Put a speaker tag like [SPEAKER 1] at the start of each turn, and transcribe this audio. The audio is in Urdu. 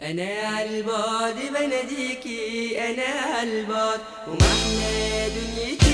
[SPEAKER 1] انا عالبعد بناديكي انا عالبعد ومحلى دنيتي